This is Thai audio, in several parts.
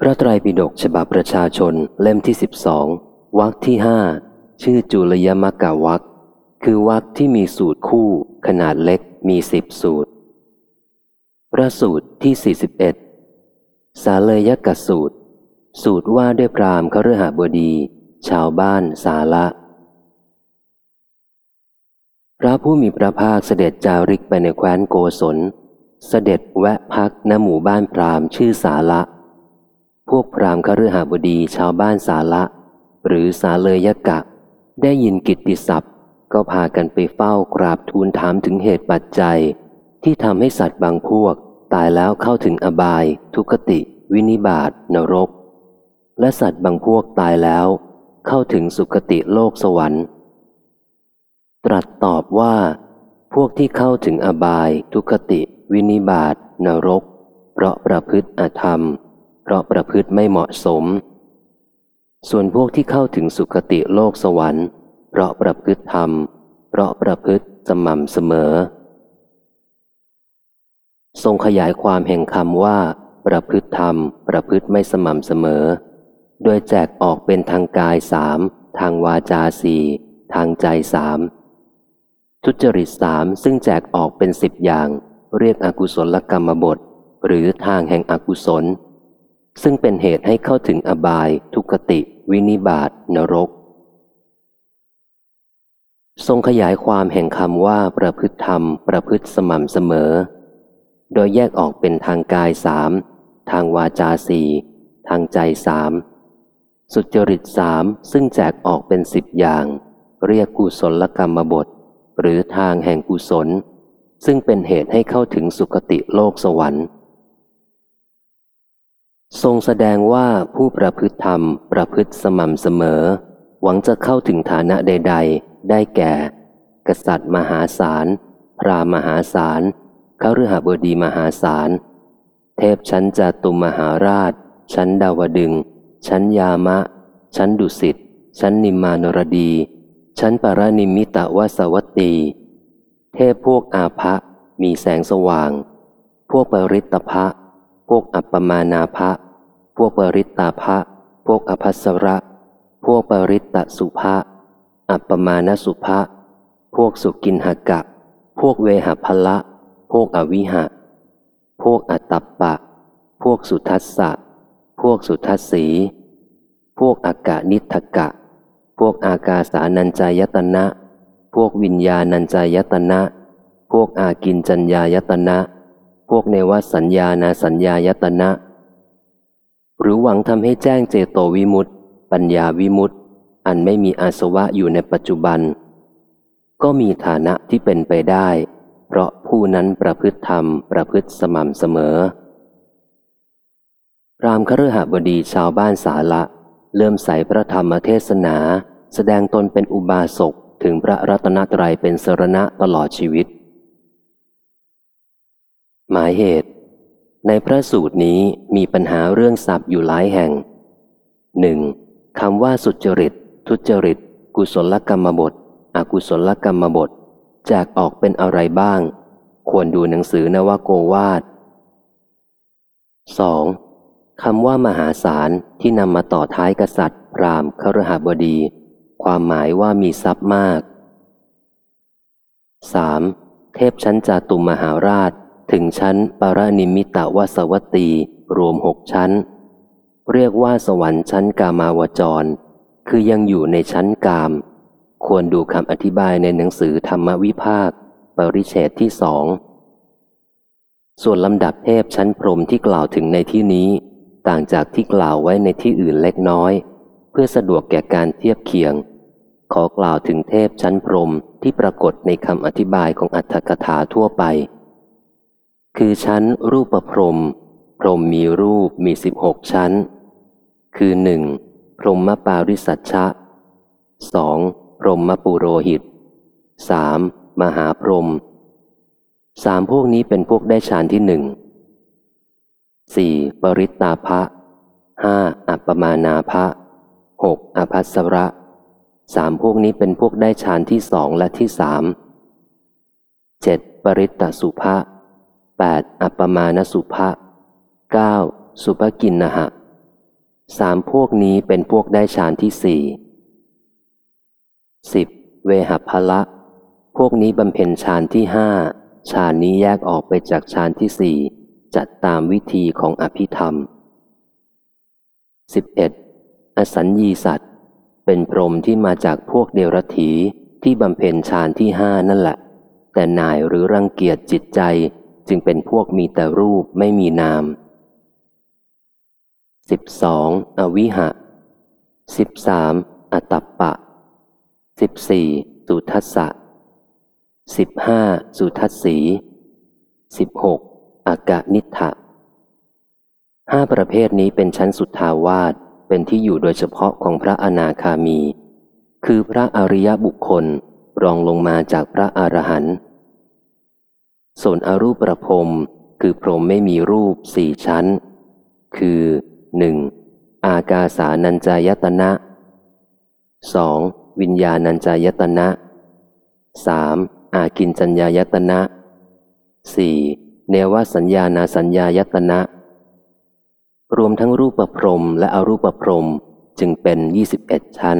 พระไตรปิฎกฉบับประชาชนเล่มที่สิบสองวรรคที่ห้าชื่อจุลยมกะวรรคคือวรรคที่มีสูตรคู่ ขนาดเล็กมีสิบสูตร พระสูตรที่สี่สิบเอ็ดสาเลยกสูตร สูตรว่าด้วยพรามคฤหบดี ชาวบ้านสาละ พระผู้มีพระภาคเสด็จจาริกไปในแคว้นโกศล เสด็จแวะพักณหมู่บ้านพรามชื่อสาละ พวกพรามคฤหบดีชาวบ้านสาละ หรือสาเลยยกะ ได้ยินกิตติศัพท์ ก็พากันไปเฝ้ากราบทูลถามถึงเหตุปัจจัย ที่ทำให้สัตว์บางพวก ตายแล้วเข้าถึงอบาย ทุกติ วินิบาตนรก และสัตว์บางพวกตายแล้ว เข้าถึงสุคติโลกสวรรค์ ตรัสตอบว่า พวกที่เข้าถึงอบาย ทุกติ วินิบาตนรก เพราะประพฤติอธรรม เพราะประพฤติไม่เหมาะสม ส่วนพวกที่เข้าถึงสุคติโลกสวรรค์ เพราะประพฤติธรรม เพราะประพฤติสม่ำเสมอ ทรงขยายความแห่งคำว่า ประพฤติธรรม ประพฤติไม่สม่ำเสมอ โดยแจกออกเป็นทางกายสามทางวาจาสี่ทางใจสามทุจริตสามซึ่งแจกออกเป็นสิบอย่าง เรียกอกุศลกรรมบท หรือทางแห่งอกุศล ซึ่งเป็นเหตุให้เข้าถึงอบาย ทุกติ วินิบาตนรก ทรงขยายความแห่งคำว่าประพฤติธรรม ประพฤติสม่ำเสมอ โดยแยกออกเป็นทางกายสามทางวาจาสี่ทางใจสามสุจริตสามซึ่งแจกออกเป็นสิบอย่าง เรียกกุศลกรรมบท หรือทางแห่งกุศล ซึ่งเป็นเหตุให้เข้าถึงสุคติโลกสวรรค์ ทรงแสดงว่าผู้ประพฤติธรรมประพฤติสม่ำเสมอ หวังจะเข้าถึงฐานะใด ๆ ได้แก่ กษัตริย์มหาศาล พรามหาศาลขฤหบดีมหาศาล เทพชั้นจตุมมหาราช ชั้นดาวดึง ชั้นยามะ ชั้นดุสิต ชั้นนิมมานรดี ชั้นปารนิมิตวสวัตตี เทพพวกอาภะมีแสงสว่าง พวกปริตภะพวกอัปปมานาภะ พวกปริตตาภะพวกอภัสระ พวกปริตตสุภะอัปปมาณสุภะพวกสุกินหกะ พวกเวหพละ พวกอวิหะ พวกอัตตปปะ พวกสุทัสสะ พวกสุทัสสี พวกอากานิทกะ พวกอากาสานัญจายตนะ พวกวิญญาณัญจายตนะ พวกอากินจัญญายตนะ พวกเนวสัญญานาสัญญายตนะ หรือหวังทำให้แจ้งเจโตวิมุตติปัญญาวิมุตติอันไม่มีอาสวะอยู่ในปัจจุบัน ก็มีฐานะที่เป็นไปได้ เพราะผู้นั้นประพฤติธรรมประพฤติสม่ำเสมอรามคฤหบดีชาวบ้านสาละเริ่มใส่พระธรรมเทศนา แสดงตนเป็นอุบาสกถึงพระรัตนตรัยเป็นสรณะตลอดชีวิต หมายเหตุ ในพระสูตรนี้มีปัญหาเรื่องศัพท์อยู่หลายแห่งหนึ่งคำว่าสุจริต ทุจริต กุศลกรรมบท อกุศลกรรมบทแจกออกเป็นอะไรบ้าง ควรดูหนังสือนวโกวาท 2. คำว่ามหาศาลที่นำมาต่อท้ายกษัตริย์ พราหมณ์ครหบดี ความหมายว่ามีทรัพย์มาก 3. เทพชั้นจาตุมมหาราช ถึงชั้นปารนิมิตวสวัตตีรวมหกชั้น เรียกว่าสวรรค์ชั้นกามาวจร คือยังอยู่ในชั้นกาม ควรดูคำอธิบายในหนังสือธรรมวิภาค ปริเฉดที่สอง ส่วนลำดับเทพชั้นพรหมที่กล่าวถึงในที่นี้ ต่างจากที่กล่าวไว้ในที่อื่นเล็กน้อย เพื่อสะดวกแก่การเทียบเคียง ขอกล่าวถึงเทพชั้นพรหมที่ปรากฏในคำอธิบายของอัตถกถาทั่วไป คือชั้นรูปประพรม พรหมมีรูปมีสิบหกชั้น คือหนึ่งพรหมปาริสัชชะสองพรหมปุโรหิตสามมหาพรหมสามพวกนี้เป็นพวกได้ฌานที่หนึ่งสี่ปริตตาภะห้าอัปปมานาภะหกอภัสระสามพวกนี้เป็นพวกได้ฌานที่สองและที่สามเจ็ดปริตตสุภะ แปดอัปปมาณสุภะเก้าสุภกินนะหะสามพวกนี้เป็นพวกได้ฌานที่สี่สิบเวหพละ พวกนี้บำเพ็ญฌานที่ห้าฌานนี้แยกออกไปจากฌานที่สี่จัดตามวิธีของอภิธรรมสิบเอ็ดอสัญญีสัตว์ เป็นพรหมที่มาจากพวกเดรถีที่บำเพ็ญฌานที่ห้านั่นแหละ แต่นายหรือรังเกียจจิตใจ จึงเป็นพวกมีแต่รูปไม่มีนามสิบสองอวิหะสิบสามอตัปปะสิบสี่สุทัสสะสิบห้าสุทัสสีสิบหกอากานิทะห้าประเภทนี้เป็นชั้นสุดทาวาสเป็นที่อยู่โดยเฉพาะของพระอนาคามี คือพระอริยบุคคลรองลงมาจากพระอรหันต์ ส่วนอรูปประพรมคือพรหมไม่มีรูปสี่ชั้น คือหนึ่งอากาสานัญจายตนะสองวิญญาณัญจายตนะสามอากินจัญญายตนะสี่เนวสัญญานาสัญญายตนะ รวมทั้งรูปประพรมและอรูปประพรมจึงเป็นยี่สิบเอ็ดชั้น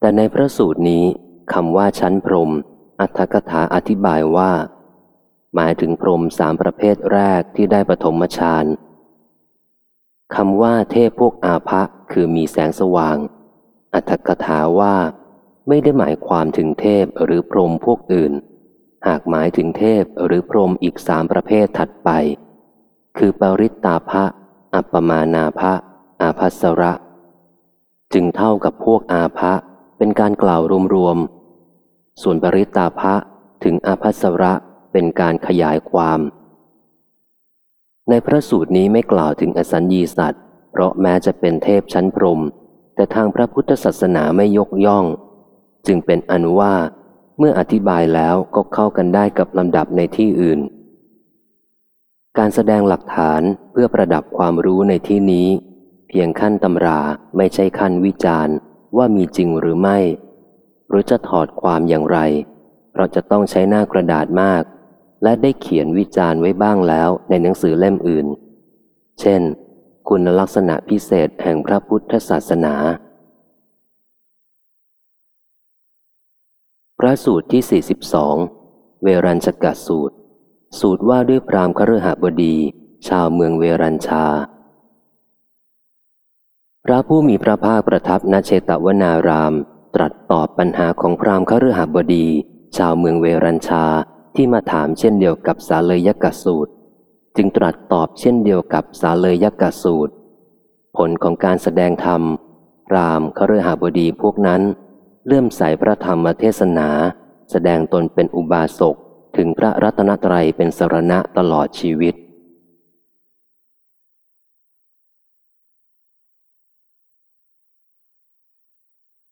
แต่ในพระสูตรนี้คำว่าชั้นพรม อัตถกถาอธิบายว่า หมายถึงพรมสามประเภทแรกที่ได้ปฐมฌานคำว่าเทพพวกอาภะคือมีแสงสว่าง อัตถกถาว่า ไม่ได้หมายความถึงเทพหรือพรหมพวกอื่น หากหมายถึงเทพหรือพรหมอีกสามประเภทถัดไป คือปริตตาภะอัปปมานาภะอาภัสระ จึงเท่ากับพวกอาภะเป็นการกล่าวรวมๆ ส่วนปริตตาภะถึงอาภัสระเป็นการขยายความ ในพระสูตรนี้ไม่กล่าวถึงอสัญญีสัตว์ เพราะแม้จะเป็นเทพชั้นพรหมแต่ทางพระพุทธศาสนาไม่ยกย่อง จึงเป็นอนุว่า เมื่ออธิบายแล้วก็เข้ากันได้กับลำดับในที่อื่น การแสดงหลักฐานเพื่อประดับความรู้ในที่นี้ เพียงขั้นตำราไม่ใช่ขั้นวิจารณ์ว่ามีจริงหรือไม่ หรือจะถอดความอย่างไร เราจะต้องใช้หน้ากระดาษมาก และได้เขียนวิจารณ์ไว้บ้างแล้วในหนังสือเล่มอื่น เช่น คุณลักษณะพิเศษแห่งพระพุทธศาสนา พระสูตรที่ 42 เวรัญชกสูตร สูตรว่าด้วยพรามคฤหบดี ชาวเมืองเวรัญชาพระผู้มีพระภาคประทับณเชตวนาราม ตรัสตอบปัญหาของพรามคฤหบดี ชาวเมืองเวรัญชาที่มาถามเช่นเดียวกับสาเลยยกสูตร จึงตรัสตอบเช่นเดียวกับสาเลยยกสูตร ผลของการแสดงธรรมพรามคฤหบดีพวกนั้น เลื่อมใสพระธรรมเทศนา แสดงตนเป็นอุบาสกถึงพระรัตนตรัยเป็นสรณะตลอดชีวิต